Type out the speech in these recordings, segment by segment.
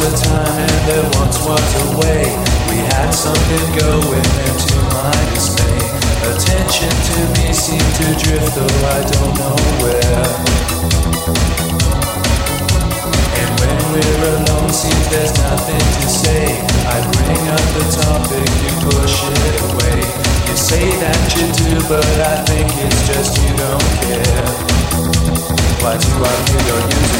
a time and there once was a way. We had something going, and to my dismay, attention to me seemed to drift, though I don't know where. And when we're alone, seems there's nothing to say. I bring up the topic, you push it away. You say that you do, but I think it's just you don't care. Why do I feel you're using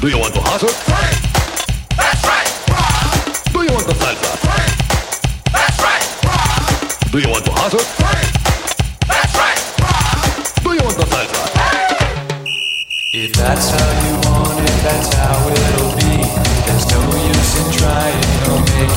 Do you want to hustle? That's right. Rock. Do you want to salsa? That's right. Rock. Do you want to hustle? That's right. Rock. Do you want to salsa? If that's how you